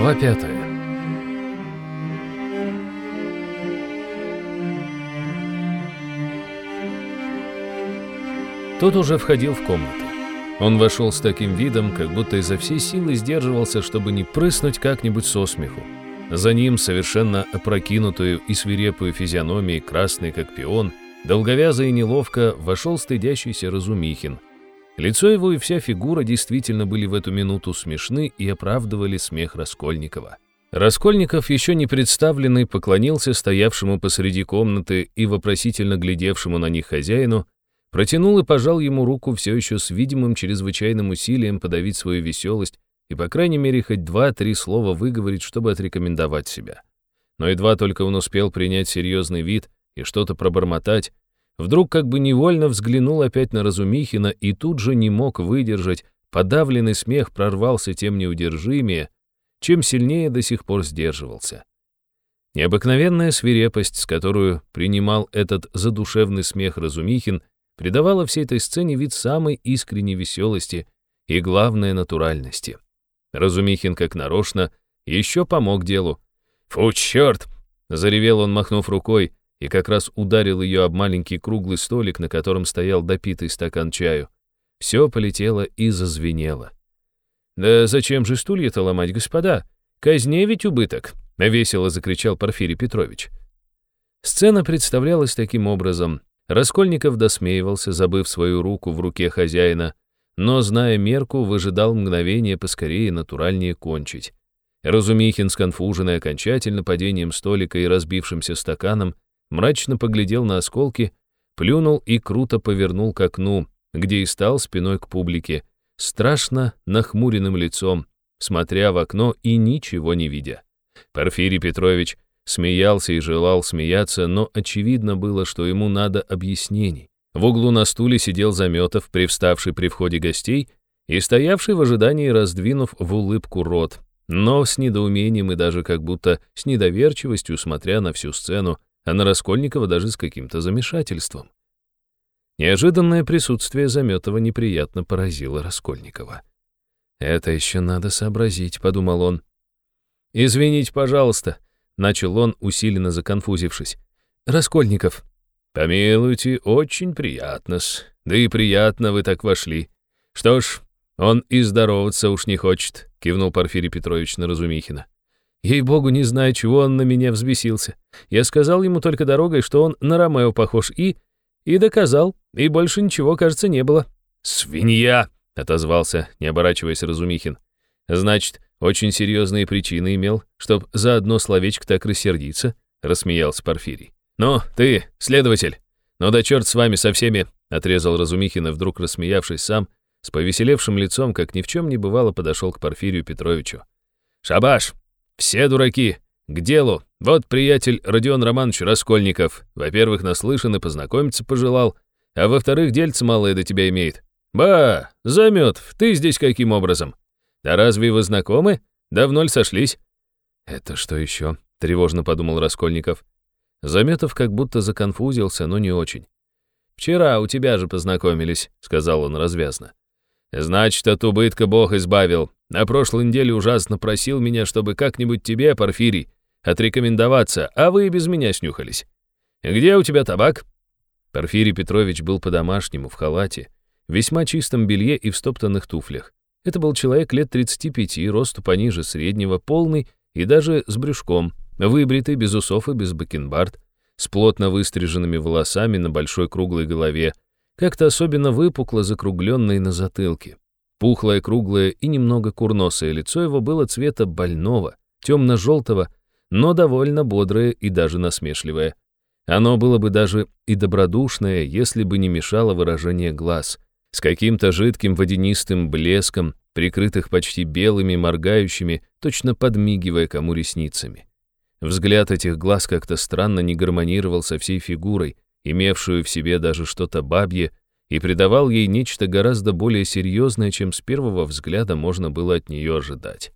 Глава пятая. Тот уже входил в комнату. Он вошел с таким видом, как будто изо всей силы сдерживался, чтобы не прыснуть как-нибудь со смеху. За ним, совершенно опрокинутую и свирепую физиономией, красный как пион, долговязый и неловко, вошел стыдящийся Разумихин. Лицо его и вся фигура действительно были в эту минуту смешны и оправдывали смех Раскольникова. Раскольников, еще не представленный, поклонился стоявшему посреди комнаты и вопросительно глядевшему на них хозяину, протянул и пожал ему руку все еще с видимым чрезвычайным усилием подавить свою веселость и, по крайней мере, хоть два-три слова выговорить, чтобы отрекомендовать себя. Но едва только он успел принять серьезный вид и что-то пробормотать, вдруг как бы невольно взглянул опять на Разумихина и тут же не мог выдержать, подавленный смех прорвался тем неудержимее, чем сильнее до сих пор сдерживался. Необыкновенная свирепость, с которую принимал этот задушевный смех Разумихин, придавала всей этой сцене вид самой искренней веселости и, главной натуральности. Разумихин, как нарочно, еще помог делу. «Фу, черт!» — заревел он, махнув рукой, и как раз ударил ее об маленький круглый столик, на котором стоял допитый стакан чаю. Все полетело и зазвенело. «Да зачем же стулья-то ломать, господа? Казне ведь убыток!» — весело закричал Порфирий Петрович. Сцена представлялась таким образом. Раскольников досмеивался, забыв свою руку в руке хозяина, но, зная мерку, выжидал мгновение поскорее натуральнее кончить. Разумихин, сконфуженный окончательно падением столика и разбившимся стаканом, мрачно поглядел на осколки, плюнул и круто повернул к окну, где и стал спиной к публике, страшно нахмуренным лицом, смотря в окно и ничего не видя. Порфирий Петрович смеялся и желал смеяться, но очевидно было, что ему надо объяснений. В углу на стуле сидел Заметов, привставший при входе гостей и стоявший в ожидании, раздвинув в улыбку рот, но с недоумением и даже как будто с недоверчивостью, смотря на всю сцену, а на Раскольникова даже с каким-то замешательством. Неожиданное присутствие Заметова неприятно поразило Раскольникова. «Это еще надо сообразить», — подумал он. «Извините, пожалуйста», — начал он, усиленно законфузившись. «Раскольников, «Помилуйте, очень приятно-с. Да и приятно вы так вошли. Что ж, он и здороваться уж не хочет», — кивнул Порфирий Петрович на Разумихина. «Ей-богу, не знаю, чего он на меня взбесился. Я сказал ему только дорогой, что он на Ромео похож, и... и доказал, и больше ничего, кажется, не было». «Свинья!» — отозвался, не оборачиваясь Разумихин. «Значит, очень серьезные причины имел, чтоб за одно словечко так рассердиться», — рассмеялся Порфирий. «Ну, ты, следователь! Ну да черт с вами со всеми!» отрезал Разумихин и вдруг рассмеявшись сам, с повеселевшим лицом, как ни в чем не бывало, подошел к Порфирию Петровичу. «Шабаш! Все дураки! К делу! Вот приятель Родион Романович Раскольников. Во-первых, наслышан и познакомиться пожелал, а во-вторых, дельце малое до тебя имеет. Ба, Заметов, ты здесь каким образом? Да разве вы знакомы? Давно ли сошлись?» «Это что еще?» — тревожно подумал Раскольников. Заметов как будто законфузился, но не очень. «Вчера у тебя же познакомились», — сказал он развязно. «Значит, от убытка Бог избавил. На прошлой неделе ужасно просил меня, чтобы как-нибудь тебе, Порфирий, отрекомендоваться, а вы и без меня снюхались. Где у тебя табак?» Порфирий Петрович был по-домашнему, в халате, в весьма чистом белье и в стоптанных туфлях. Это был человек лет 35, росту пониже среднего, полный и даже с брюшком, Выбритый, без усов и без бакенбард, с плотно выстриженными волосами на большой круглой голове, как-то особенно выпукло закругленной на затылке. Пухлое, круглое и немного курносое лицо его было цвета больного, темно-желтого, но довольно бодрое и даже насмешливое. Оно было бы даже и добродушное, если бы не мешало выражение глаз, с каким-то жидким водянистым блеском, прикрытых почти белыми, моргающими, точно подмигивая кому ресницами. Взгляд этих глаз как-то странно не гармонировал со всей фигурой, имевшую в себе даже что-то бабье, и придавал ей нечто гораздо более серьезное, чем с первого взгляда можно было от нее ожидать.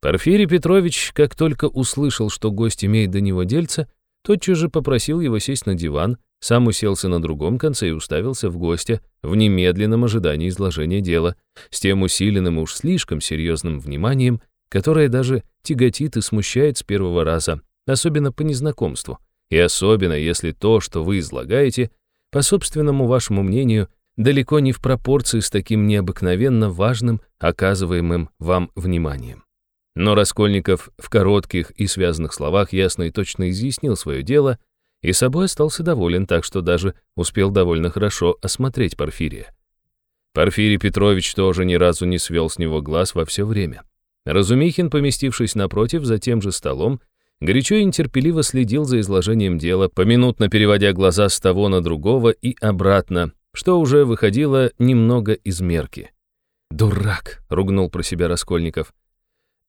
Порфирий Петрович, как только услышал, что гость имеет до него дельца, тотчас же попросил его сесть на диван, сам уселся на другом конце и уставился в гостя в немедленном ожидании изложения дела, с тем усиленным уж слишком серьезным вниманием, которая даже тяготит и смущает с первого раза, особенно по незнакомству, и особенно если то, что вы излагаете, по собственному вашему мнению, далеко не в пропорции с таким необыкновенно важным оказываемым вам вниманием. Но Раскольников в коротких и связанных словах ясно и точно изъяснил свое дело и собой остался доволен, так что даже успел довольно хорошо осмотреть Порфирия. Порфирий Петрович тоже ни разу не свел с него глаз во все время. Разумихин, поместившись напротив за тем же столом, горячо и нетерпеливо следил за изложением дела, поминутно переводя глаза с того на другого и обратно, что уже выходило немного из мерки. «Дурак!» — ругнул про себя Раскольников.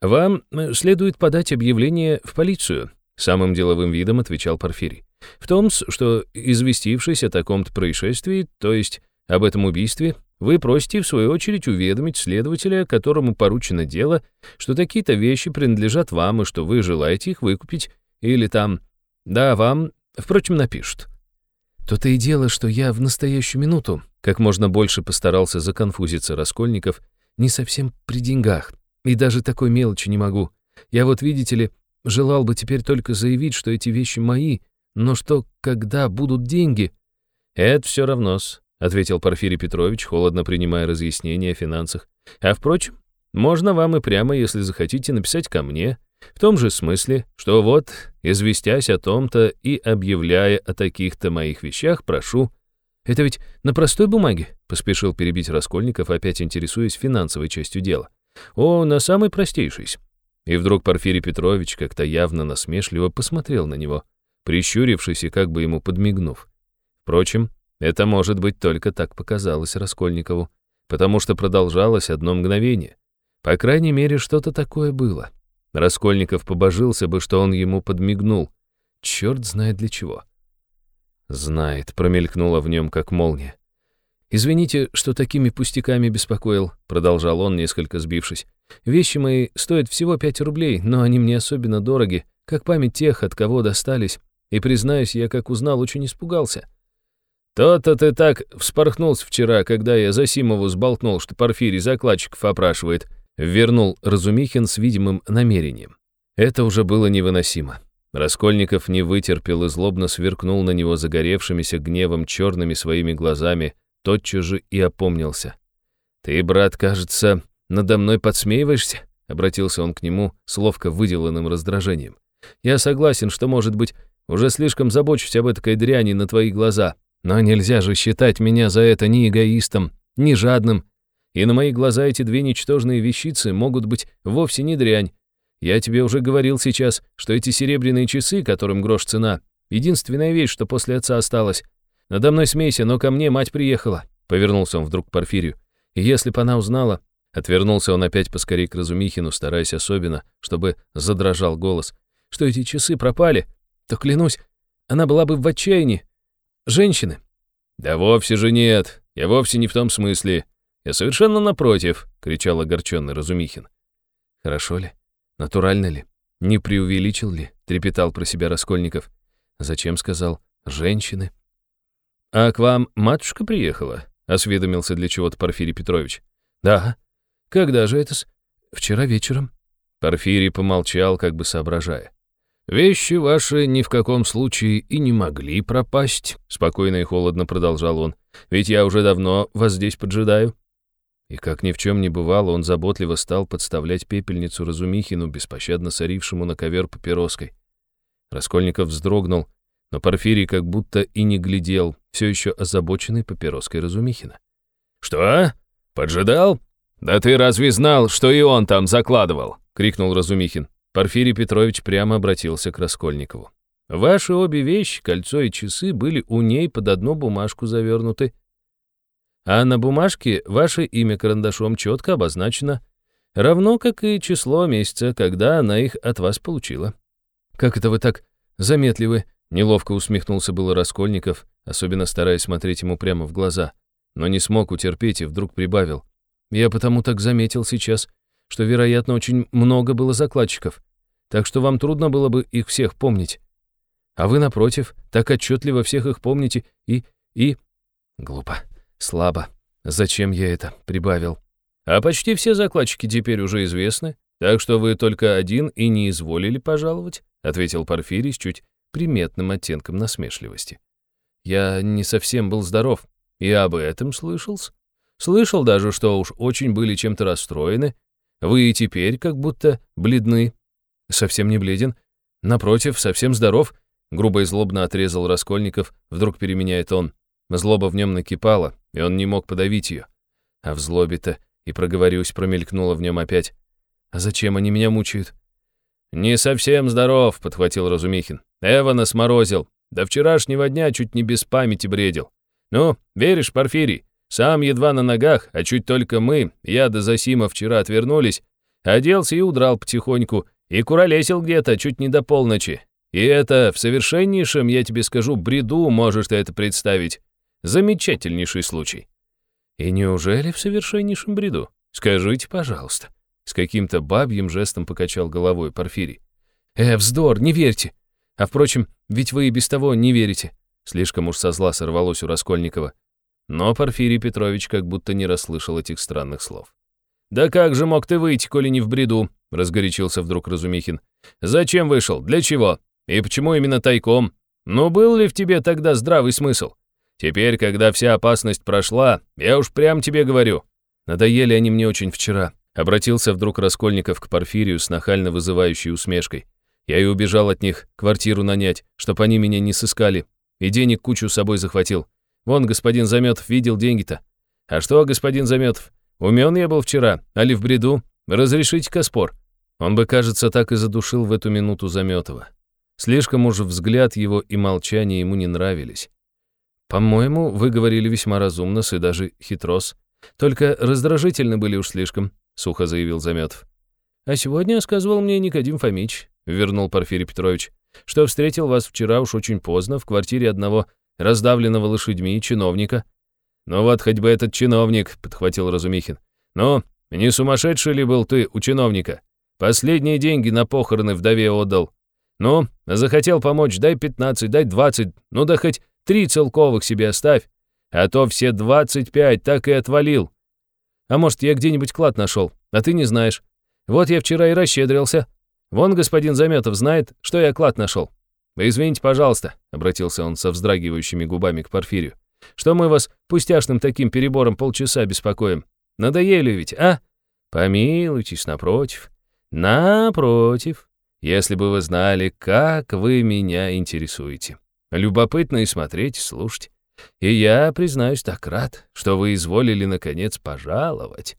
«Вам э, следует подать объявление в полицию», — самым деловым видом отвечал Порфирий. «В том, что, известившись о таком-то происшествии, то есть об этом убийстве, вы просите, в свою очередь, уведомить следователя, которому поручено дело, что такие-то вещи принадлежат вам и что вы желаете их выкупить, или там... Да, вам, впрочем, напишут. То-то и дело, что я в настоящую минуту, как можно больше постарался законфузиться Раскольников, не совсем при деньгах, и даже такой мелочи не могу. Я вот, видите ли, желал бы теперь только заявить, что эти вещи мои, но что, когда будут деньги... Это все равно-с, ответил Порфирий Петрович, холодно принимая разъяснения о финансах. А впрочем, можно вам и прямо, если захотите, написать ко мне, в том же смысле, что вот, известясь о том-то и объявляя о таких-то моих вещах, прошу... Это ведь на простой бумаге, поспешил перебить Раскольников, опять интересуясь финансовой частью дела. О, на самой простейшей. И вдруг Порфирий Петрович как-то явно насмешливо посмотрел на него, прищурившись и как бы ему подмигнув. Впрочем, это, может быть, только так показалось Раскольникову, потому что продолжалось одно мгновение. По крайней мере, что-то такое было. Раскольников побожился бы, что он ему подмигнул. Черт знает для чего. «Знает», — промелькнуло в нем, как молния. «Извините, что такими пустяками беспокоил», — продолжал он, несколько сбившись. «Вещи мои стоят всего пять рублей, но они мне особенно дороги, как память тех, от кого достались. И, признаюсь, я, как узнал, очень испугался. «То-то ты так вспорхнулся вчера, когда я Засимову сболтнул, что Порфирий закладчиков опрашивает», вернул Разумихин с видимым намерением. Это уже было невыносимо. Раскольников не вытерпел и злобно сверкнул на него загоревшимися гневом черными своими глазами, тотчас же и опомнился. «Ты, брат, кажется, надо мной подсмеиваешься?» Обратился он к нему с ловко выделанным раздражением. «Я согласен, что, может быть, уже слишком забочусь об этой дряни на твои глаза. Но нельзя же считать меня за это ни эгоистом, ни жадным. И на мои глаза эти две ничтожные вещицы могут быть вовсе не дрянь. Я тебе уже говорил сейчас, что эти серебряные часы, которым грош цена, единственная вещь, что после отца осталась. Надо мной смейся, но ко мне мать приехала. Повернулся он вдруг к Порфирию. И если бы она узнала... Отвернулся он опять поскорее к Разумихину, стараясь особенно, чтобы задрожал голос. Что эти часы пропали, то, клянусь, она была бы в отчаянии, женщины». «Да вовсе же нет, я вовсе не в том смысле. Я совершенно напротив», — кричал огорченный Разумихин. «Хорошо ли? Натурально ли? Не преувеличил ли?» — трепетал про себя Раскольников. «Зачем?» — сказал. «Женщины». «А к вам матушка приехала?» — осведомился для чего-то Порфирий Петрович. «Да. Когда же это-с?» «Вчера вечером». Порфирий помолчал, как бы соображая. «Вещи ваши ни в каком случае и не могли пропасть», — спокойно и холодно продолжал он. «Ведь я уже давно вас здесь поджидаю». И как ни в чем не бывало, он заботливо стал подставлять пепельницу Разумихину, беспощадно сорившему на ковер папироской. Раскольников вздрогнул, но Порфирий как будто и не глядел, все еще озабоченный папироской Разумихина. «Что? Поджидал? Да ты разве знал, что и он там закладывал?» — крикнул Разумихин. Порфирий Петрович прямо обратился к Раскольникову. «Ваши обе вещи, кольцо и часы, были у ней под одну бумажку завернуты. А на бумажке ваше имя карандашом четко обозначено, равно как и число месяца, когда она их от вас получила». «Как это вы так заметливы?» — неловко усмехнулся было Раскольников, особенно стараясь смотреть ему прямо в глаза, но не смог утерпеть и вдруг прибавил. «Я потому так заметил сейчас, что, вероятно, очень много было закладчиков, так что вам трудно было бы их всех помнить. А вы, напротив, так отчетливо всех их помните и... и... Глупо, слабо. Зачем я это прибавил? А почти все закладчики теперь уже известны, так что вы только один и не изволили пожаловать», ответил Порфирий с чуть приметным оттенком насмешливости. «Я не совсем был здоров, и об этом слышался. Слышал даже, что уж очень были чем-то расстроены. Вы и теперь как будто бледны. Совсем не бледен. Напротив, совсем здоров», грубо и злобно отрезал Раскольников, вдруг переменяет он. Злоба в нем накипала, и он не мог подавить ее. А в злобе-то, и проговорюсь, промелькнула в нем опять. А зачем они меня мучают? «Не совсем здоров», — подхватил Разумихин. «Эвана сморозил. До вчерашнего дня чуть не без памяти бредил. Ну, веришь, Порфирий? Сам едва на ногах, а чуть только мы, я да Засима вчера отвернулись, оделся и удрал потихоньку, и куролесил где-то чуть не до полночи. И это в совершеннейшем, я тебе скажу, бреду можешь ты это представить. Замечательнейший случай. И неужели в совершеннейшем бреду? Скажите, пожалуйста. С каким-то бабьим жестом покачал головой Порфирий. «Э, вздор, не верьте! А впрочем, ведь вы и без того не верите!» Слишком уж со зла сорвалось у Раскольникова. Но Порфирий Петрович как будто не расслышал этих странных слов. «Да как же мог ты выйти, коли не в бреду?» — разгорячился вдруг Разумихин. «Зачем вышел? Для чего? И почему именно тайком? Ну, был ли в тебе тогда здравый смысл? Теперь, когда вся опасность прошла, я уж прям тебе говорю. Надоели они мне очень вчера. Обратился вдруг Раскольников к Порфирию с нахально вызывающей усмешкой. Я и убежал от них, квартиру нанять, чтоб они меня не сыскали. И денег кучу с собой захватил. Вон, господин Заметов видел деньги-то. А что, господин Заметов, умен я был вчера, али в бреду? Разрешите-ка спор. Он бы, кажется, так и задушил в эту минуту Заметова. Слишком уж взгляд его и молчание ему не нравились. «По-моему, вы говорили весьма разумно и даже хитрос. Только раздражительны были уж слишком», — сухо заявил Заметов. «А сегодня сказывал мне Никодим Фомич», — вернул Порфирий Петрович, «что встретил вас вчера уж очень поздно в квартире одного раздавленного лошадьми чиновника». «Ну вот хоть бы этот чиновник», — подхватил Разумихин. «Ну, не сумасшедший ли был ты у чиновника? Последние деньги на похороны вдове отдал. Ну, захотел помочь, дай пятнадцать, дай двадцать, ну да хоть три целковых себе оставь, а то все двадцать пять так и отвалил. А может, я где-нибудь клад нашел, а ты не знаешь. Вот я вчера и расщедрился. Вон господин Заметов знает, что я клад нашел. Извините, пожалуйста, обратился он со вздрагивающими губами к Порфирию, что мы вас пустяшным таким перебором полчаса беспокоим. Надоели ведь, а? Помилуйтесь, напротив. Напротив. Если бы вы знали, как вы меня интересуете. Любопытно и смотреть, и слушать. И я, признаюсь, так рад, что вы изволили, наконец, пожаловать.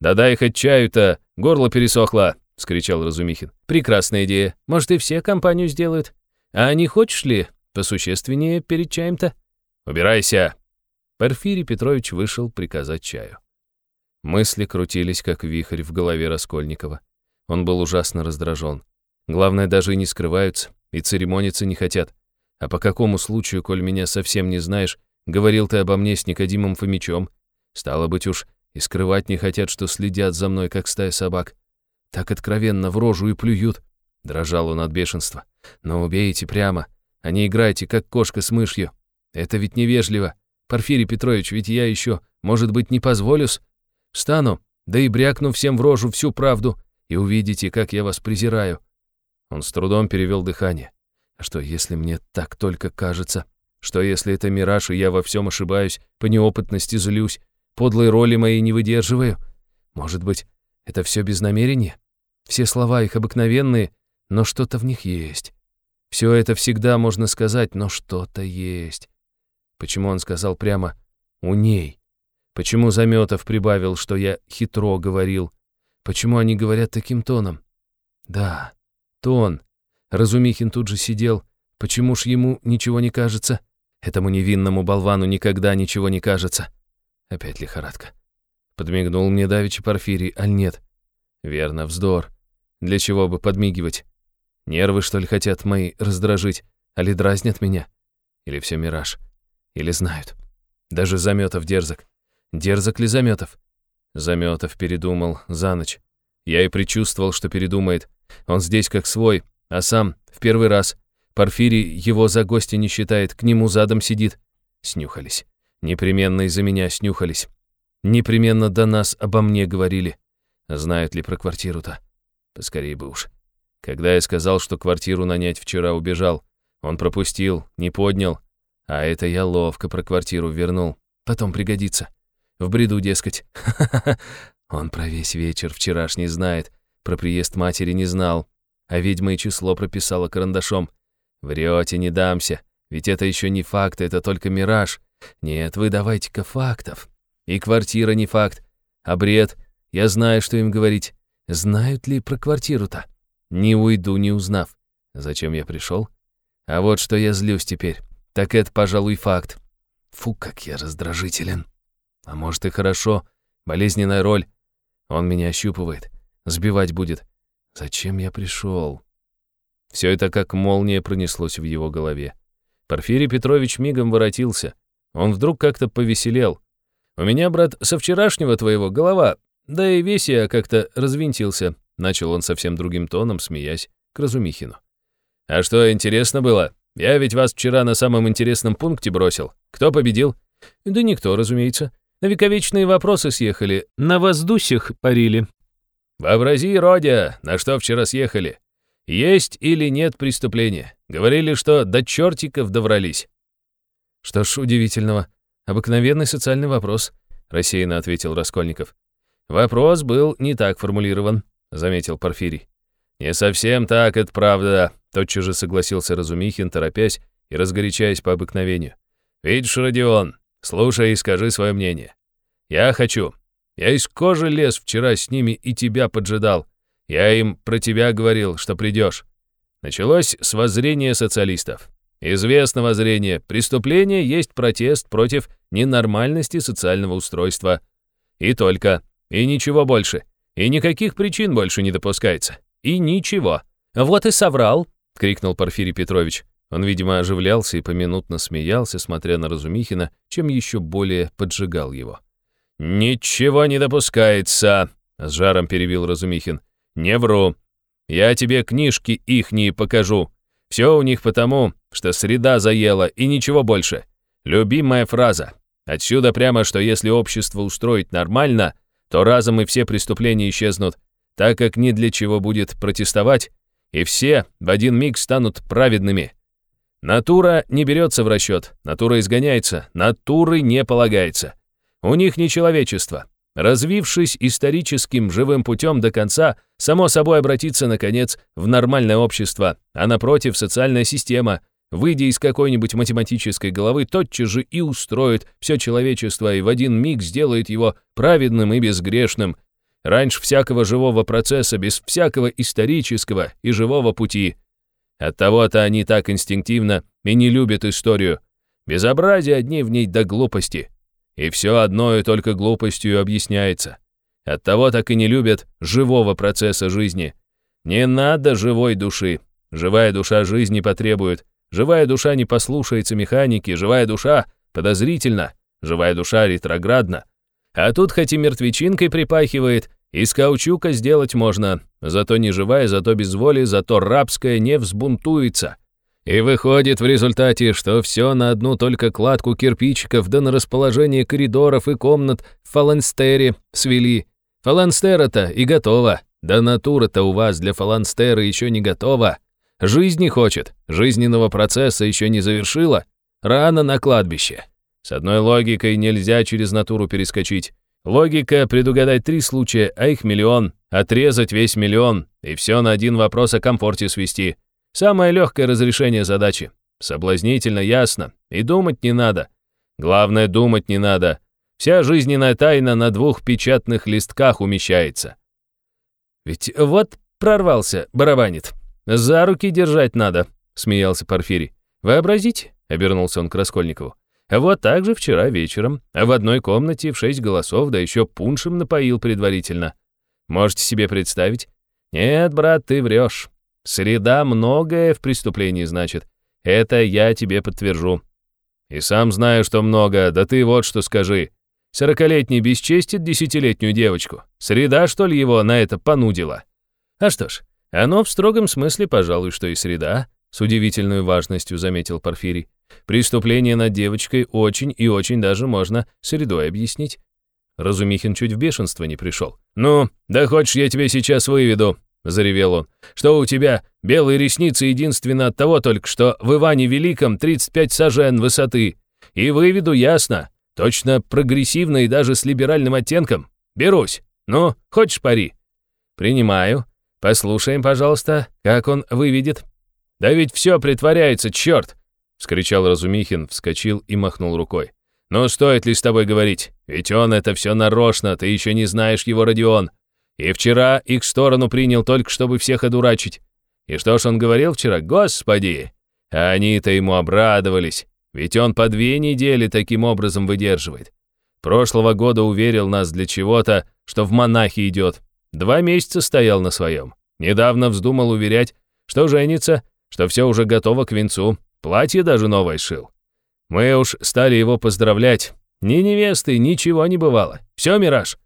«Да дай хоть чаю-то, горло пересохло!» — скричал Разумихин. «Прекрасная идея. Может, и все компанию сделают? А не хочешь ли посущественнее перед чаем-то?» «Убирайся!» Порфирий Петрович вышел приказать чаю. Мысли крутились, как вихрь в голове Раскольникова. Он был ужасно раздражен. Главное, даже и не скрываются, и церемониться не хотят. А по какому случаю, коль меня совсем не знаешь, говорил ты обо мне с Никодимом Фомичом? Стало быть уж, и скрывать не хотят, что следят за мной, как стая собак. Так откровенно в рожу и плюют. Дрожал он от бешенства. Но убейте прямо, а не играйте, как кошка с мышью. Это ведь невежливо. Порфирий Петрович, ведь я еще, может быть, не позволюсь? Встану, да и брякну всем в рожу всю правду, и увидите, как я вас презираю». Он с трудом перевел дыхание. А что, если мне так только кажется? Что, если это мираж, и я во всем ошибаюсь, по неопытности злюсь, подлой роли моей не выдерживаю? Может быть, это все без намерения? Все слова их обыкновенные, но что-то в них есть. Все это всегда можно сказать, но что-то есть. Почему он сказал прямо «у ней»? Почему Заметов прибавил, что я хитро говорил? Почему они говорят таким тоном? Да, тон, Разумихин тут же сидел. Почему ж ему ничего не кажется? Этому невинному болвану никогда ничего не кажется. Опять лихорадка. Подмигнул мне давеча Порфирий, аль нет? Верно, вздор. Для чего бы подмигивать? Нервы, что ли, хотят мои раздражить? Али дразнят меня? Или все мираж? Или знают? Даже Заметов дерзок. Дерзок ли Заметов? Заметов передумал за ночь. Я и предчувствовал, что передумает. Он здесь как свой, а сам в первый раз. Порфирий его за гостя не считает, к нему задом сидит. Снюхались. Непременно из-за меня снюхались. Непременно до нас обо мне говорили. Знают ли про квартиру-то? Поскорей бы уж. Когда я сказал, что квартиру нанять вчера убежал, он пропустил, не поднял. А это я ловко про квартиру вернул. Потом пригодится. В бреду, дескать. Он про весь вечер вчерашний знает. Про приезд матери не знал. А ведьма и число прописала карандашом. Врете, не дамся. Ведь это еще не факты, это только мираж. Нет, вы давайте-ка фактов. И квартира не факт. А бред. Я знаю, что им говорить. Знают ли про квартиру-то? Не уйду, не узнав. Зачем я пришел? А вот что я злюсь теперь. Так это, пожалуй, факт. Фу, как я раздражителен. А может и хорошо. Болезненная роль. Он меня ощупывает. Сбивать будет. Зачем я пришел? Все это как молния пронеслось в его голове. Порфирий Петрович мигом воротился. Он вдруг как-то повеселел. «У меня, брат, со вчерашнего твоего голова, да и весь я как-то развинтился», начал он совсем другим тоном, смеясь, к Разумихину. «А что, интересно было? Я ведь вас вчера на самом интересном пункте бросил. Кто победил?» «Да никто, разумеется. На вековечные вопросы съехали, на воздусях парили». «Вообрази, Родя, на что вчера съехали. Есть или нет преступления? Говорили, что до чертиков доврались». «Что ж, удивительного. Обыкновенный социальный вопрос», — рассеянно ответил Раскольников. «Вопрос был не так формулирован», — заметил Порфирий. «Не совсем так, это правда», — тотчас же согласился Разумихин, торопясь и разгорячаясь по обыкновению. «Видишь, Родион, слушай и скажи свое мнение. Я хочу. Я из кожи лез вчера с ними и тебя поджидал. Я им про тебя говорил, что придешь. Началось с воззрения социалистов. Известно воззрение, преступление есть протест против ненормальности социального устройства. И только, и ничего больше. И никаких причин больше не допускается. И ничего. Вот и соврал, крикнул Порфирий Петрович. Он, видимо, оживлялся и поминутно смеялся, смотря на Разумихина, чем еще более поджигал его. «Ничего не допускается», — с жаром перебил Разумихин. «Не вру. Я тебе книжки ихние покажу. Все у них потому, что среда заела и ничего больше. Любимая фраза. Отсюда прямо, что если общество устроить нормально, то разом и все преступления исчезнут, так как ни для чего будет протестовать, и все в один миг станут праведными. Натура не берется в расчет, натура изгоняется, натуры не полагается. У них не человечество, развившись историческим живым путем до конца, само собой обратиться, наконец, в нормальное общество, а напротив, социальная система, выйдя из какой-нибудь математической головы, тотчас же и устроит все человечество и в один миг сделает его праведным и безгрешным, раньше всякого живого процесса, без всякого исторического и живого пути. Оттого-то они так инстинктивно и не любят историю. Безобразие одни в ней до глупости. И все одно и только глупостью объясняется. Оттого так и не любят живого процесса жизни. Не надо живой души. Живая душа жизни потребует. Живая душа не послушается механики, живая душа подозрительна, живая душа ретроградна. А тут хоть и мертвечинкой припахивает, из каучука сделать можно. Зато не живая, зато без воли, зато рабская не взбунтуется. И выходит в результате, что все на одну только кладку кирпичиков да на расположение коридоров и комнат в фаланстере свели. Фаланстера-то и готово. Да натура-то у вас для фаланстера еще не готова. Жизни хочет, жизненного процесса еще не завершила. Рано на кладбище. С одной логикой нельзя через натуру перескочить. Логика предугадать три случая, а их миллион, отрезать весь миллион, и все на один вопрос о комфорте свести. Самое легкое разрешение задачи. Соблазнительно, ясно. И думать не надо. Главное, думать не надо. Вся жизненная тайна на двух печатных листках умещается. Ведь вот прорвался, барабанит. За руки держать надо, смеялся Порфирий. Вообразите, обернулся он к Раскольникову. Вот так же вчера вечером, в одной комнате в шесть голосов, да еще пуншем напоил предварительно. Можете себе представить? Нет, брат, ты врешь. Среда многое в преступлении значит. Это я тебе подтвержу. И сам знаю, что много, да ты вот что скажи. Сорокалетний бесчестит десятилетнюю девочку. Среда, что ли, его на это понудила? А что ж, оно в строгом смысле, пожалуй, что и среда, с удивительной важностью заметил Порфирий. Преступление над девочкой очень и очень даже можно средой объяснить. Разумихин чуть в бешенство не пришел. «Ну, да хочешь, я тебе сейчас выведу. — заревел он, — «что у тебя белые ресницы единственно от того только, что в Иване Великом 35 сажен высоты. И выведу ясно, точно прогрессивно и даже с либеральным оттенком. Берусь. Ну, хочешь пари?» «Принимаю. Послушаем, пожалуйста, как он выведет». «Да ведь все притворяется, черт!» — вскричал Разумихин, вскочил и махнул рукой. «Ну, стоит ли с тобой говорить? Ведь он это все нарочно, ты еще не знаешь его, Родион. И вчера их сторону принял только, чтобы всех одурачить. И что ж он говорил вчера? Господи! А они-то ему обрадовались, ведь он по две недели таким образом выдерживает. Прошлого года уверил нас для чего-то, что в монахи идет. Два месяца стоял на своем. Недавно вздумал уверять, что женится, что все уже готово к венцу, платье даже новое шил. Мы уж стали его поздравлять. Ни невесты, ничего не бывало. Все мираж.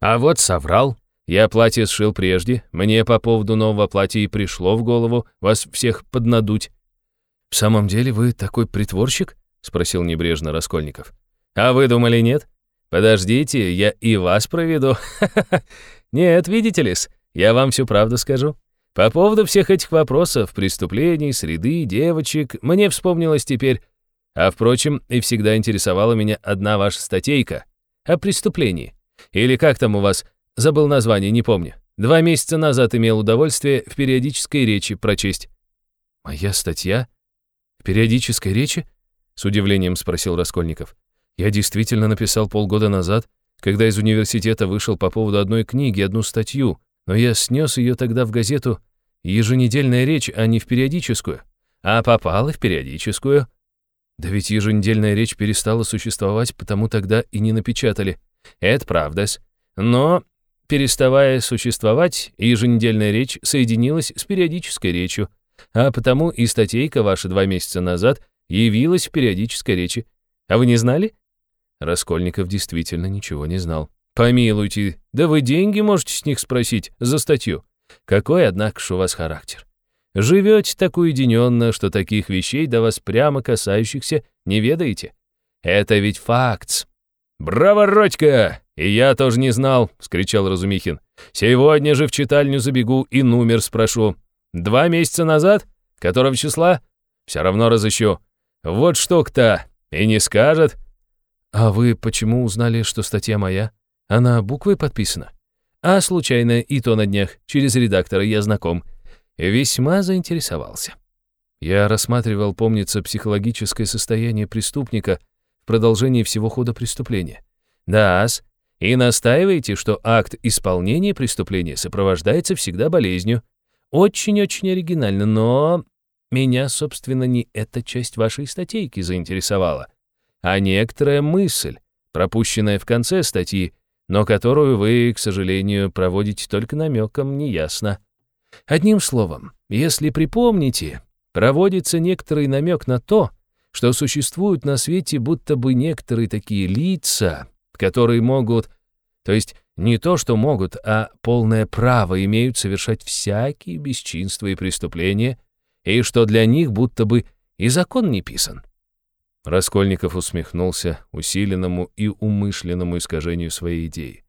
А вот соврал. Я платье сшил прежде. Мне по поводу нового платья и пришло в голову вас всех поднадуть. «В самом деле вы такой притворщик?» — спросил небрежно Раскольников. «А вы думали, нет? Подождите, я и вас проведу. Нет, видите ли, я вам всю правду скажу. По поводу всех этих вопросов, преступлений, среды, девочек, мне вспомнилось теперь, а, впрочем, и всегда интересовала меня одна ваша статейка о преступлении. Или как там у вас, забыл название, не помню. Два месяца назад имел удовольствие в периодической речи прочесть. «Моя статья? В периодической речи?» С удивлением спросил Раскольников. «Я действительно написал полгода назад, когда из университета вышел по поводу одной книги, одну статью, но я снес ее тогда в газету «Еженедельная речь», а не в периодическую. А попала в периодическую. Да ведь еженедельная речь перестала существовать, потому тогда и не напечатали. Это правда-с. Но, переставая существовать, еженедельная речь соединилась с периодической речью, а потому и статейка ваша два месяца назад явилась в периодической речи. А вы не знали? Раскольников действительно ничего не знал. Помилуйте, да вы деньги можете с них спросить за статью. Какой, однако, ж у вас характер. Живете так уединенно, что таких вещей до вас прямо касающихся не ведаете. Это ведь факт. «Браво, Родька! И я тоже не знал!» — скричал Разумихин. «Сегодня же в читальню забегу и номер спрошу. Два месяца назад? Которого числа? Все равно разыщу. Вот что-то и не скажет». «А вы почему узнали, что статья моя? Она буквой подписана?» «А случайно и то на днях. Через редактора я знаком весьма заинтересовался. Я рассматривал, помнится, психологическое состояние преступника в продолжении всего хода преступления. Да-с, и настаиваете, что акт исполнения преступления сопровождается всегда болезнью. Очень-очень оригинально, но меня, собственно, не эта часть вашей статейки заинтересовала, а некоторая мысль, пропущенная в конце статьи, но которую вы, к сожалению, проводите только намеком, неясно. Одним словом, если припомните, проводится некоторый намек на то, что существуют на свете будто бы некоторые такие лица, которые могут, то есть не то, что могут, а полное право имеют совершать всякие бесчинства и преступления, и что для них будто бы и закон не писан. Раскольников усмехнулся усиленному и умышленному искажению своей идеи.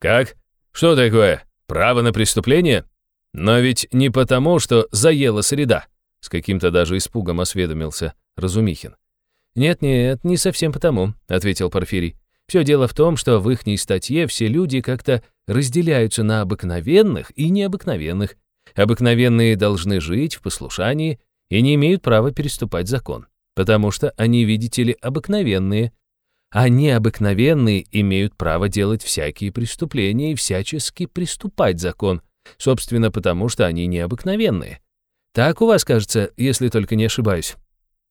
«Как? Что такое? Право на преступление?» «Но ведь не потому, что заела среда», — с каким-то даже испугом осведомился Разумихин. «Нет-нет, не совсем потому», — ответил Порфирий. «Все дело в том, что в ихней статье все люди как-то разделяются на обыкновенных и необыкновенных. Обыкновенные должны жить в послушании и не имеют права переступать закон, потому что они, видите ли, обыкновенные. А необыкновенные имеют право делать всякие преступления и всячески приступать закон, Собственно, потому что они необыкновенные. Так у вас, кажется, если только не ошибаюсь.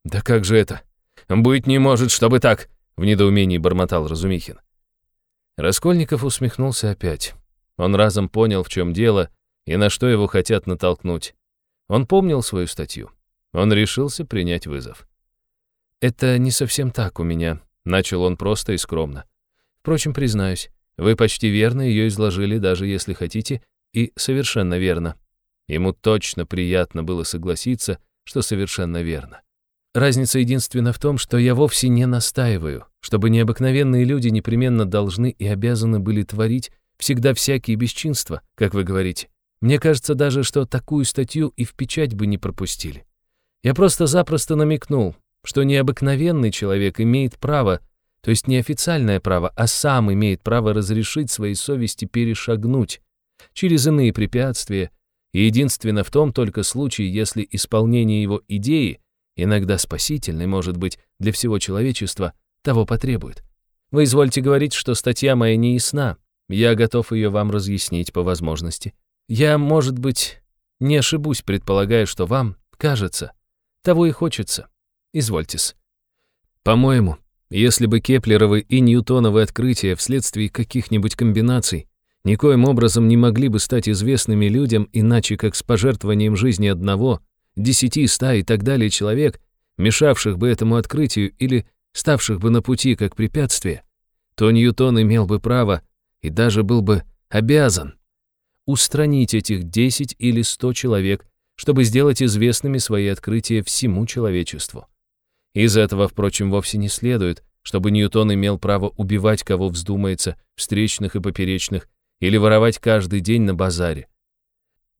Да как же это? Быть не может, чтобы так, в недоумении бормотал Разумихин. Раскольников усмехнулся опять. Он разом понял, в чем дело и на что его хотят натолкнуть. Он помнил свою статью. Он решился принять вызов. «Это не совсем так у меня», — начал он просто и скромно. «Впрочем, признаюсь, вы почти верно ее изложили, даже если хотите, и совершенно верно. Ему точно приятно было согласиться, что совершенно верно. Разница единственна в том, что я вовсе не настаиваю, чтобы необыкновенные люди непременно должны и обязаны были творить всегда всякие бесчинства, как вы говорите. Мне кажется даже, что такую статью и в печать бы не пропустили. Я просто-запросто намекнул, что необыкновенный человек имеет право, то есть не официальное право, а сам имеет право разрешить своей совести перешагнуть через иные препятствия, и единственно в том только случае, если исполнение его идеи, иногда спасительной, может быть, для всего человечества, того потребует. Вы извольте говорить, что статья моя не ясна. Я готов ее вам разъяснить по возможности. Я, может быть, не ошибусь, предполагая, что вам кажется, того и хочется. Извольтесь. По-моему, если бы Кеплеровы и Ньютоновы открытия вследствие каких-нибудь комбинаций никоим образом не могли бы стать известными людям иначе как с пожертвованием жизни одного, десяти, ста и так далее человек, мешавших бы этому открытию или ставших бы на пути как препятствие, то Ньютон имел бы право и даже был бы обязан устранить этих 10 или 100 человек, чтобы сделать известными свои открытия всему человечеству. Из этого, впрочем, вовсе не следует, чтобы Ньютон имел право убивать кого вздумается, встречных и поперечных, или воровать каждый день на базаре.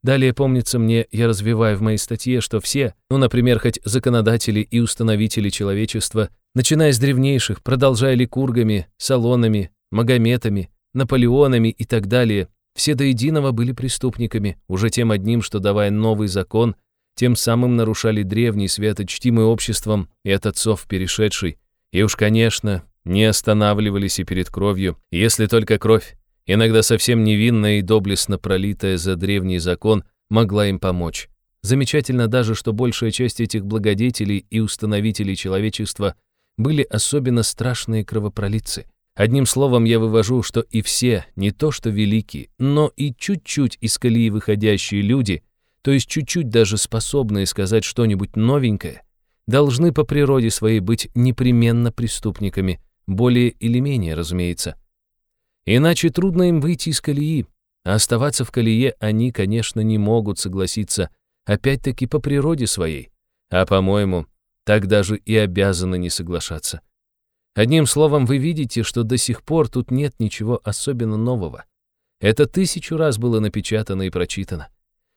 Далее, помнится мне, я развиваю в моей статье, что все, ну, например, хоть законодатели и установители человечества, начиная с древнейших, продолжая ликургами, салонами, магометами, Наполеонами и так далее, все до единого были преступниками, уже тем одним, что, давая новый закон, тем самым нарушали древний, святочтимый обществом и от отцов перешедший, и уж, конечно, не останавливались и перед кровью, если только кровь, иногда совсем невинная и доблестно пролитая за древний закон, могла им помочь. Замечательно даже, что большая часть этих благодетелей и установителей человечества были особенно страшные кровопролитцы. Одним словом, я вывожу, что и все, не то что великие, но и чуть-чуть из колеи выходящие люди, то есть чуть-чуть даже способные сказать что-нибудь новенькое, должны по природе своей быть непременно преступниками, более или менее, разумеется. Иначе трудно им выйти из колеи, а оставаться в колее они, конечно, не могут согласиться, опять-таки по природе своей, а, по-моему, так даже и обязаны не соглашаться. Одним словом, вы видите, что до сих пор тут нет ничего особенно нового. Это тысячу раз было напечатано и прочитано.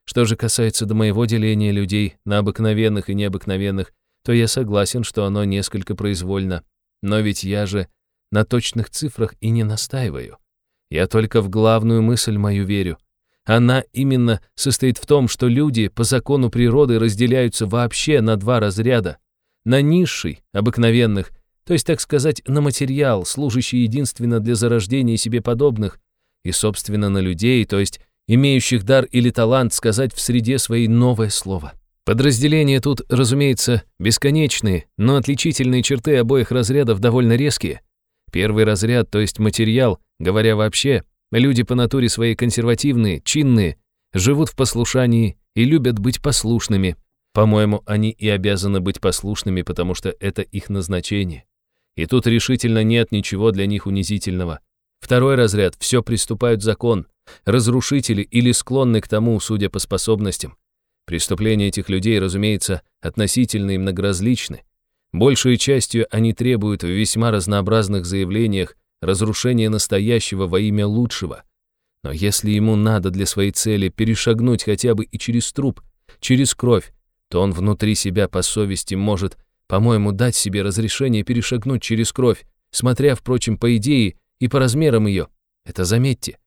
Что же касается до моего деления людей на обыкновенных и необыкновенных, то я согласен, что оно несколько произвольно. Но ведь я же на точных цифрах и не настаиваю. Я только в главную мысль мою верю. Она именно состоит в том, что люди по закону природы разделяются вообще на два разряда. На низший, обыкновенных, то есть, так сказать, на материал, служащий единственно для зарождения себе подобных, и, собственно, на людей, то есть, имеющих дар или талант сказать в среде своей новое слово. Подразделения тут, разумеется, бесконечные, но отличительные черты обоих разрядов довольно резкие. Первый разряд, то есть материал, говоря вообще, люди по натуре своей консервативные, чинные, живут в послушании и любят быть послушными. По-моему, они и обязаны быть послушными, потому что это их назначение. И тут решительно нет ничего для них унизительного. Второй разряд – все приступают закон, разрушители или склонны к тому, судя по способностям. Преступления этих людей, разумеется, относительны и многоразличны. Большей частью они требуют в весьма разнообразных заявлениях разрушения настоящего во имя лучшего. Но если ему надо для своей цели перешагнуть хотя бы и через труп, через кровь, то он внутри себя по совести может, по-моему, дать себе разрешение перешагнуть через кровь, смотря, впрочем, по идее и по размерам ее. Это заметьте.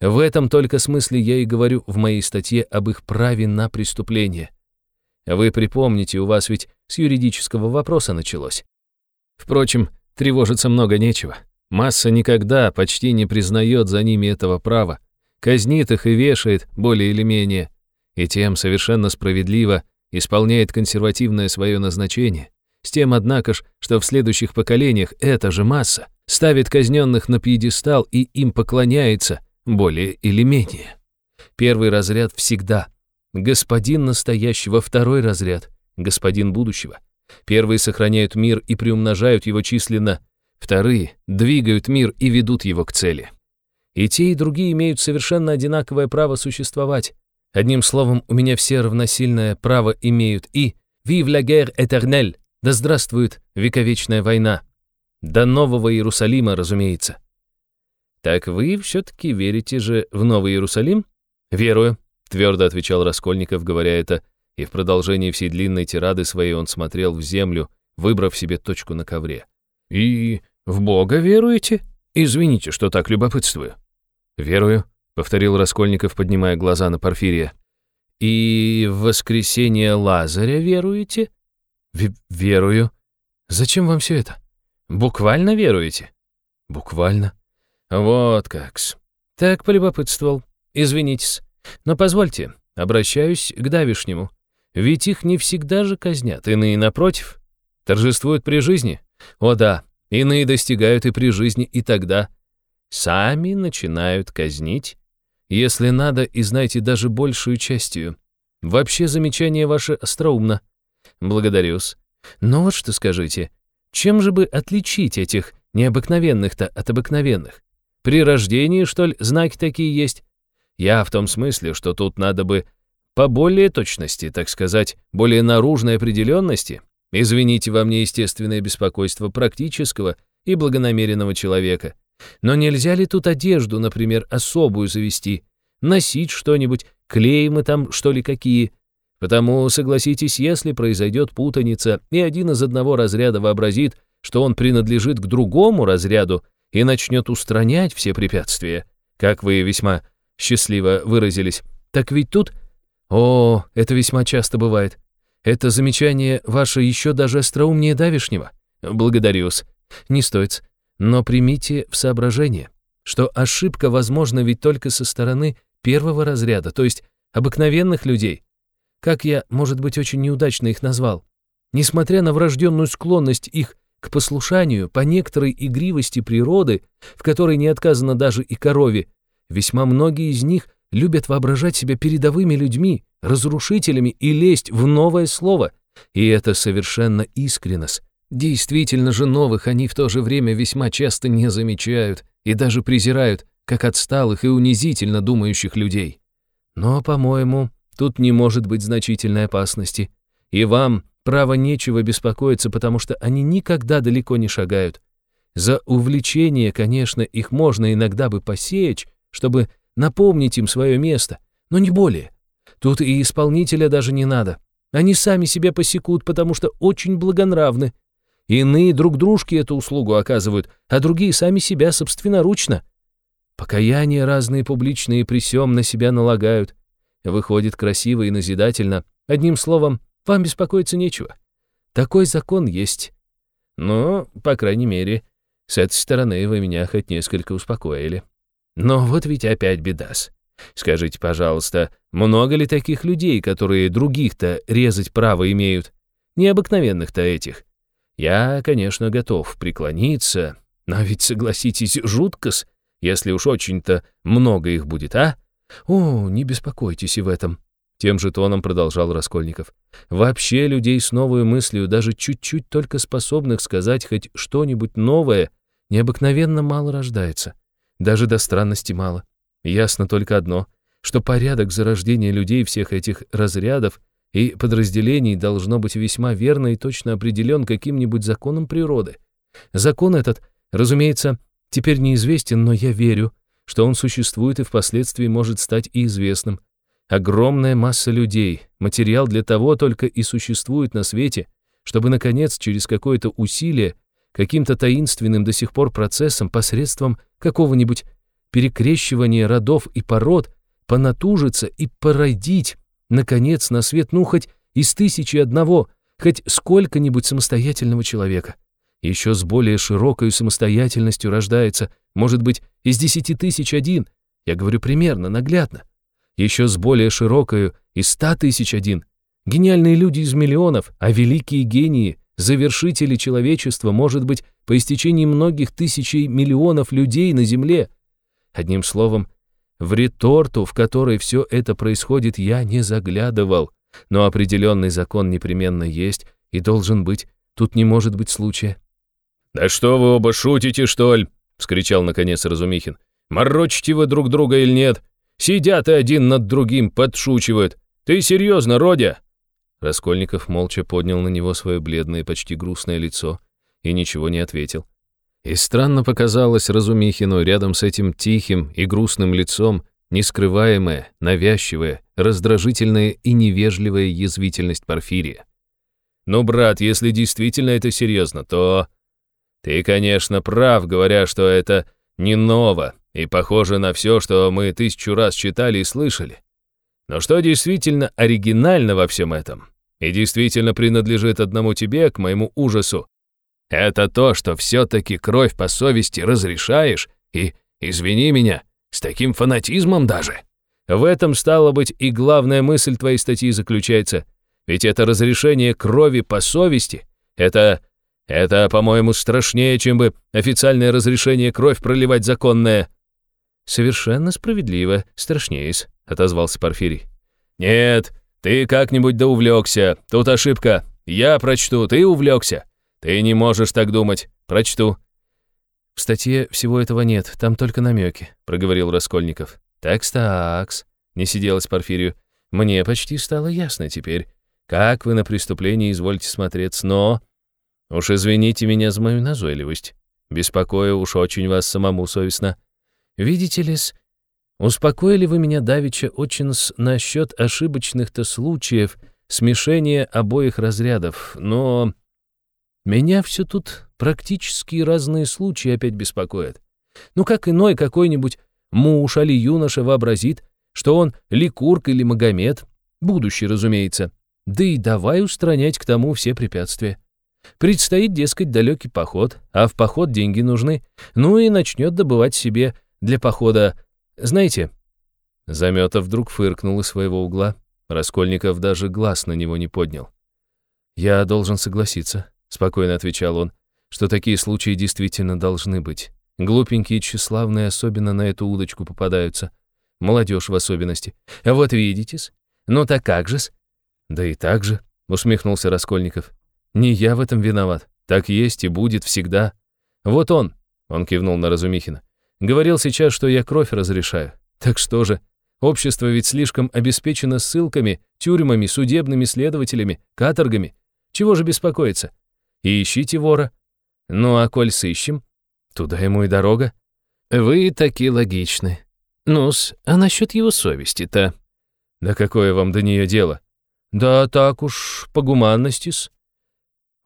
В этом только смысле я и говорю в моей статье об их праве на преступление. Вы припомните, у вас ведь с юридического вопроса началось. Впрочем, тревожиться много нечего. Масса никогда почти не признает за ними этого права, казнит их и вешает более или менее, и тем совершенно справедливо исполняет консервативное свое назначение, с тем, однако ж, что в следующих поколениях эта же масса ставит казненных на пьедестал и им поклоняется, более или менее. Первый разряд всегда господин настоящего, второй разряд господин будущего. Первые сохраняют мир и приумножают его численно, вторые двигают мир и ведут его к цели. И те, и другие имеют совершенно одинаковое право существовать. Одним словом, у меня все равносильное право имеют и «Vive la guerre éternelle!» Да здравствует вековечная война! До Нового Иерусалима, разумеется. Так вы все-таки верите же в Новый Иерусалим? Верую. твердо отвечал Раскольников, говоря это, и в продолжении всей длинной тирады своей он смотрел в землю, выбрав себе точку на ковре. «И в Бога веруете? Извините, что так любопытствую». «Верую», — повторил Раскольников, поднимая глаза на Порфирия. «И в воскресение Лазаря веруете?» В «Верую. Зачем вам все это? Буквально веруете?» «Буквально». «Вот как-с. Так полюбопытствовал. Извинитесь. Но позвольте, обращаюсь к давишнему. Ведь их не всегда же казнят, иные, напротив, торжествуют при жизни. О да, иные достигают и при жизни, и тогда сами начинают казнить, если надо, и знайте даже большую частью. Вообще замечание ваше остроумно. Благодарю-с. Но вот что скажите, чем же бы отличить этих необыкновенных-то от обыкновенных? При рождении, что ли, знаки такие есть? Я в том смысле, что тут надо бы по более точности, так сказать, более наружной определенности. Извините во мне естественное беспокойство практического и благонамеренного человека. Но нельзя ли тут одежду, например, особую завести, носить что-нибудь, клеймы там, что ли, какие? Потому, согласитесь, если произойдет путаница, и один из одного разряда вообразит, что он принадлежит к другому разряду и начнет устранять все препятствия, как вы весьма счастливо выразились, так ведь тут... О, это весьма часто бывает. Это замечание ваше еще даже остроумнее давишнего. Благодарю-с. Не стоит. Но примите в соображение, что ошибка возможна ведь только со стороны первого разряда, то есть обыкновенных людей. Как я, может быть, очень неудачно их назвал. Несмотря на врожденную склонность их к послушанию по некоторой игривости природы, в которой не отказано даже и корове, Весьма многие из них любят воображать себя передовыми людьми, разрушителями и лезть в новое слово. И это совершенно искренность. Действительно же новых они в то же время весьма часто не замечают и даже презирают, как отсталых и унизительно думающих людей. Но, по-моему, тут не может быть значительной опасности. И вам, право, нечего беспокоиться, потому что они никогда далеко не шагают. За увлечение, конечно, их можно иногда бы посеять, чтобы напомнить им свое место, но не более. Тут и исполнителя даже не надо. Они сами себя посекут, потому что очень благонравны. Иные друг дружке эту услугу оказывают, а другие сами себя собственноручно. Покаяние разные публичные при сём на себя налагают. Выходит красиво и назидательно. Одним словом, вам беспокоиться нечего. Такой закон есть. Но, по крайней мере, с этой стороны вы меня хоть несколько успокоили. Но вот ведь опять бедас. Скажите, пожалуйста, много ли таких людей, которые других-то резать право имеют? Необыкновенных-то этих. Я, конечно, готов преклониться, но ведь, согласитесь, жутко-с, если уж очень-то много их будет, а? О, не беспокойтесь и в этом. Тем же тоном продолжал Раскольников. Вообще людей с новой мыслью, даже чуть-чуть только способных сказать хоть что-нибудь новое, необыкновенно мало рождается. Даже до странности мало. Ясно только одно, что порядок зарождения людей всех этих разрядов и подразделений должно быть весьма верно и точно определен каким-нибудь законом природы. Закон этот, разумеется, теперь неизвестен, но я верю, что он существует и впоследствии может стать и известным. Огромная масса людей, материал для того только и существует на свете, чтобы, наконец, через какое-то усилие каким-то таинственным до сих пор процессом посредством какого-нибудь перекрещивания родов и пород понатужиться и породить, наконец, на свет, ну, хоть из тысячи одного, хоть сколько-нибудь самостоятельного человека. Еще с более широкой самостоятельностью рождается, может быть, из десяти тысяч один, я говорю примерно, наглядно. Еще с более широкою из ста тысяч один. Гениальные люди из миллионов, а великие гении завершители человечества, может быть, по истечении многих тысячей миллионов людей на Земле. Одним словом, в реторту, в которой все это происходит, я не заглядывал, но определенный закон непременно есть и должен быть, тут не может быть случая. «Да что вы оба шутите, что ли?» — вскричал наконец Разумихин. «Морочите вы друг друга или нет? Сидят и один над другим подшучивают. Ты серьезно, Родя?» Раскольников молча поднял на него свое бледное, почти грустное лицо и ничего не ответил. И странно показалось Разумихину рядом с этим тихим и грустным лицом нескрываемая, навязчивая, раздражительная и невежливая язвительность Порфирия. «Ну, брат, если действительно это серьезно, то...» «Ты, конечно, прав, говоря, что это не ново и похоже на все, что мы тысячу раз читали и слышали. Но что действительно оригинально во всем этом, и действительно принадлежит одному тебе, к моему ужасу, это то, что все-таки кровь по совести разрешаешь, и, извини меня, с таким фанатизмом даже. В этом, стало быть, и главная мысль твоей статьи заключается. Ведь это разрешение крови по совести. Это... это, по-моему, страшнее, чем бы официальное разрешение кровь проливать законное. Совершенно справедливо, страшнее-с, отозвался Порфирий. Нет, ты как-нибудь да увлекся. Тут ошибка. Я прочту, ты увлекся. Ты не можешь так думать. Прочту. «В статье всего этого нет, там только намеки», — проговорил Раскольников. «Такс-такс», — не сиделось Порфирию. «Мне почти стало ясно теперь, как вы на преступление извольте смотреться, но...» «Уж извините меня за мою назойливость. Беспокою уж очень вас самому совестно. Видите ли-с, успокоили вы меня давеча очень с насчет ошибочных-то случаев смешения обоих разрядов, но...» Меня все тут практически разные случаи опять беспокоят. Ну как иной какой-нибудь муж или юноша вообразит, что он Ликург или Магомед, будущий, разумеется. Да и давай устранять к тому все препятствия. Предстоит, дескать, далекий поход, а в поход деньги нужны. Ну и начнет добывать себе для похода, знаете... Заметов вдруг фыркнул из своего угла. Раскольников даже глаз на него не поднял. «Я должен согласиться», — спокойно отвечал он что такие случаи действительно должны быть. Глупенькие и тщеславные особенно на эту удочку попадаются. Молодежь в особенности. Вот видите-с. Ну так как же-с? Да и так же, усмехнулся Раскольников. Не я в этом виноват. Так есть и будет всегда. Вот он, он кивнул на Разумихина. Говорил сейчас, что я кровь разрешаю. Так что же, общество ведь слишком обеспечено ссылками, тюрьмами, судебными следователями, каторгами. Чего же беспокоиться? И ищите вора, ну а коль сыщем, туда ему и дорога. Вы такие логичны. Ну-с, а насчет его совести-то? Да какое вам до нее дело? Да так уж, по гуманности-с.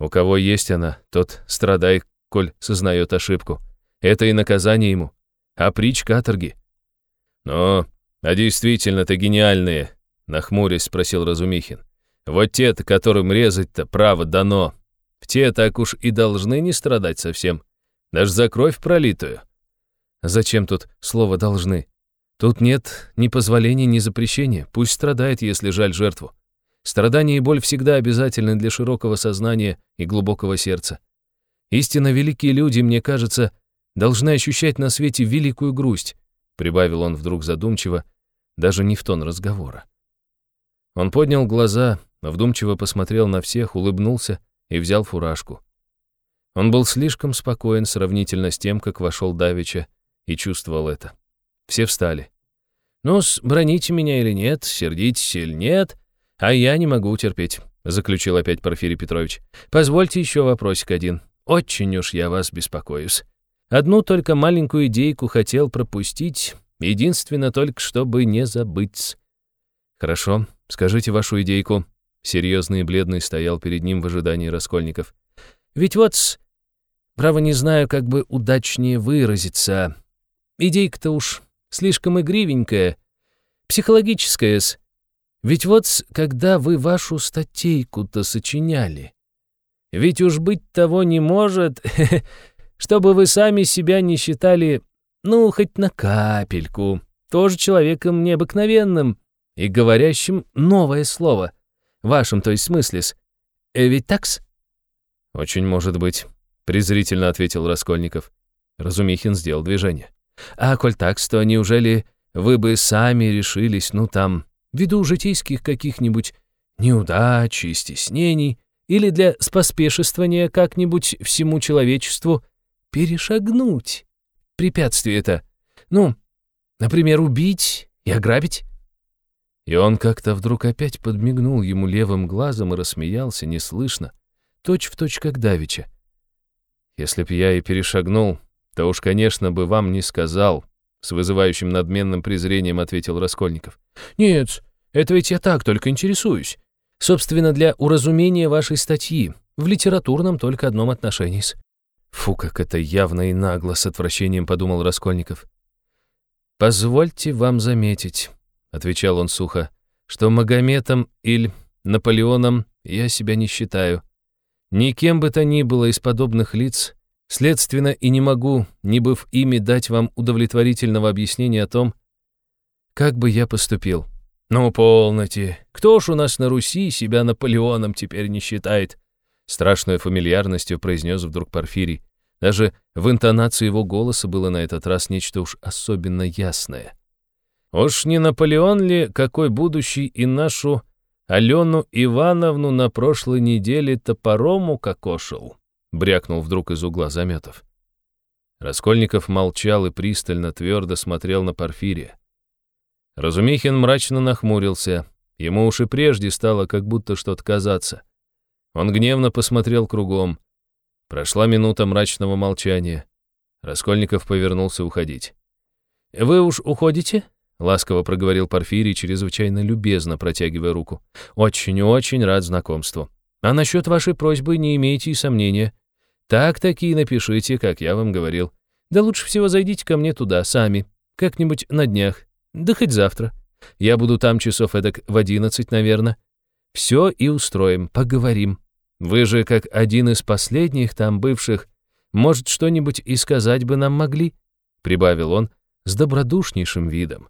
У кого есть она, тот страдай, коль сознает ошибку. Это и наказание ему. А притч каторги. Но, а действительно-то гениальные, нахмурясь спросил Разумихин. Вот те-то, которым резать-то право дано, те так уж и должны не страдать совсем. Даже за кровь пролитую. Зачем тут слово «должны»? Тут нет ни позволения, ни запрещения. Пусть страдает, если жаль жертву. Страдание и боль всегда обязательны для широкого сознания и глубокого сердца. Истинно великие люди, мне кажется, должны ощущать на свете великую грусть, прибавил он вдруг задумчиво, даже не в тон разговора. Он поднял глаза, вдумчиво посмотрел на всех, улыбнулся и взял фуражку. Он был слишком спокоен сравнительно с тем, как вошел Давича, и чувствовал это. Все встали. ну броните меня или нет, сердитесь или нет, а я не могу терпеть», — заключил опять Порфирий Петрович. «Позвольте еще вопросик один. Очень уж я вас беспокоюсь. Одну только маленькую идейку хотел пропустить, единственно только, чтобы не забыть». «Хорошо, скажите вашу идейку», Серьезный и бледный стоял перед ним в ожидании Раскольников. «Ведь вот, право не знаю, как бы удачнее выразиться. Идейка-то уж слишком игривенькая, психологическая-с. Ведь вот, когда вы вашу статейку-то сочиняли, ведь уж быть того не может, чтобы вы сами себя не считали, ну, хоть на капельку, тоже человеком необыкновенным и говорящим новое слово — Вашем, то есть смысле-с. Э, ведь такс?» «Очень может быть», — презрительно ответил Раскольников. Разумихин сделал движение. «А коль такс, то неужели вы бы сами решились, ну там, ввиду житейских каких-нибудь неудач и стеснений, или для споспешествования как-нибудь всему человечеству перешагнуть препятствие это? Ну, например, убить и ограбить?» И он как-то вдруг опять подмигнул ему левым глазом и рассмеялся неслышно, точь в точь как Давича. «Если б я и перешагнул, то уж, конечно, бы вам не сказал», — с вызывающим надменным презрением ответил Раскольников. «Нет, это ведь я так только интересуюсь. Собственно, для уразумения вашей статьи, в литературном только одном отношении. Фу, как это явно и нагло, с отвращением подумал Раскольников. «Позвольте вам заметить», — отвечал он сухо, «что Магометом или Наполеоном я себя не считаю. Никем бы то ни было из подобных лиц, следственно, и не могу, не быв ими, дать вам удовлетворительного объяснения о том, как бы я поступил. Ну, полноте, кто ж у нас на Руси себя Наполеоном теперь не считает?» Страшной фамильярностью произнес вдруг Порфирий. Даже в интонации его голоса было на этот раз нечто уж особенно ясное. «Уж не Наполеон ли, какой будущий и нашу Алену Ивановну на прошлой неделе топором укокошил?» Брякнул вдруг из угла заметов. Раскольников молчал и пристально, твердо смотрел на Порфирия. Разумихин мрачно нахмурился. Ему уж и прежде стало как будто что-то казаться. Он гневно посмотрел кругом. Прошла минута мрачного молчания. Раскольников повернулся уходить. «Вы уж уходите?» — ласково проговорил Порфирий, чрезвычайно любезно протягивая руку. «Очень-очень рад знакомству. А насчет вашей просьбы не имейте и сомнения. Так-таки напишите, как я вам говорил. Да лучше всего зайдите ко мне туда, сами, как-нибудь на днях, да хоть завтра. Я буду там часов эдак в одиннадцать, наверное. Все и устроим, поговорим. Вы же, как один из последних там бывших, может, что-нибудь и сказать бы нам могли?» Прибавил он с добродушнейшим видом.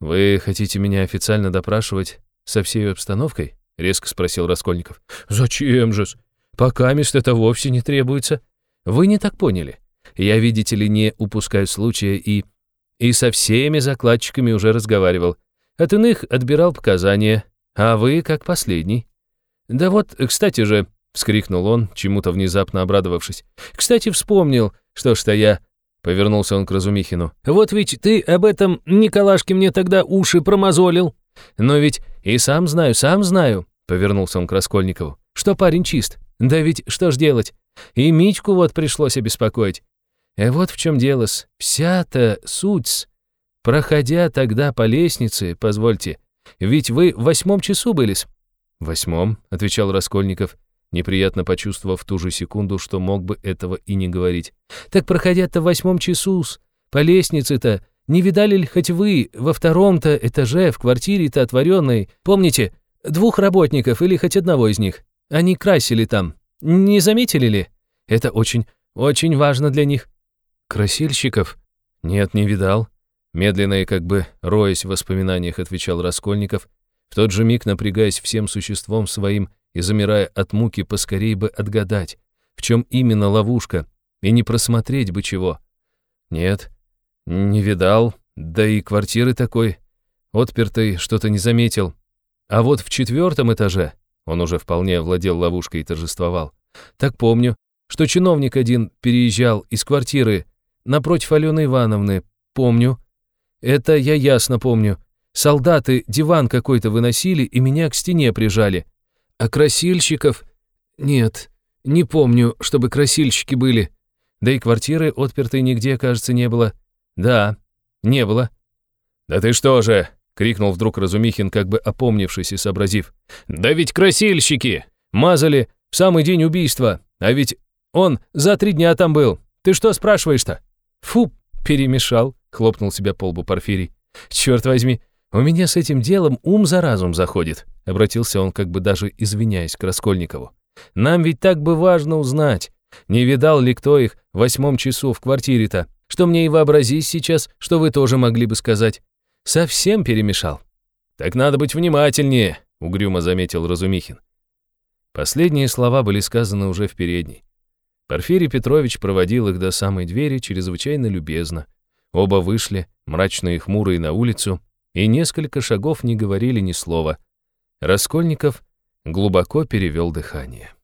«Вы хотите меня официально допрашивать со всей обстановкой?» — резко спросил Раскольников. «Зачем же-с? Пока мест это вовсе не требуется. Вы не так поняли. Я, видите ли, не упускаю случая и... И со всеми закладчиками уже разговаривал. От иных отбирал показания, а вы как последний. «Да вот, кстати же», — вскрикнул он, чему-то внезапно обрадовавшись. «Кстати, вспомнил, что ж-то я...» — повернулся он к Разумихину. «Вот ведь ты об этом, Николашке, мне тогда уши промозолил. Но ведь и сам знаю, сам знаю», — повернулся он к Раскольникову, «что парень чист. Да ведь что ж делать? И Митьку вот пришлось обеспокоить. А вот в чем дело-с. Вся-то суть Проходя тогда по лестнице, позвольте, ведь вы в восьмом часу были-с. «Восьмом», — отвечал Раскольников, неприятно почувствовав ту же секунду, что мог бы этого и не говорить. «Так проходя-то в восьмом часу по лестнице-то, не видали ли хоть вы во втором-то этаже в квартире-то отворенной, помните, двух работников или хоть одного из них? Они красили там. Не заметили ли? Это очень, очень важно для них». «Красильщиков? Нет, не видал». Медленно и как бы роясь в воспоминаниях, отвечал Раскольников, в тот же миг напрягаясь всем существом своим и замирая от муки поскорей бы отгадать, в чем именно ловушка, и не просмотреть бы чего. Нет, не видал, да и квартиры такой, отпертой что-то не заметил. А вот в четвертом этаже, он уже вполне владел ловушкой и торжествовал, так помню, что чиновник один переезжал из квартиры напротив Алены Ивановны, помню. Это я ясно помню. Солдаты диван какой-то выносили и меня к стене прижали. А красильщиков... Нет, не помню, чтобы красильщики были. Да и квартиры отпертой нигде, кажется, не было. Да, не было. «Да ты что же?» — крикнул вдруг Разумихин, как бы опомнившись и сообразив. «Да ведь красильщики! Мазали в самый день убийства, а ведь он за три дня там был. Ты что спрашиваешь-то?» «Фу, перемешал», — хлопнул себя по лбу Порфирий. «Черт возьми, «У меня с этим делом ум за разум заходит», — обратился он, как бы даже извиняясь к Раскольникову. «Нам ведь так бы важно узнать, не видал ли кто их в восьмом часу в квартире-то, что мне и вообразить сейчас, что вы тоже могли бы сказать. Совсем перемешал». «Так надо быть внимательнее», — угрюмо заметил Разумихин. Последние слова были сказаны уже в передней. Порфирий Петрович проводил их до самой двери чрезвычайно любезно. Оба вышли, мрачные и хмурые, на улицу, и несколько шагов не говорили ни слова. Раскольников глубоко перевел дыхание.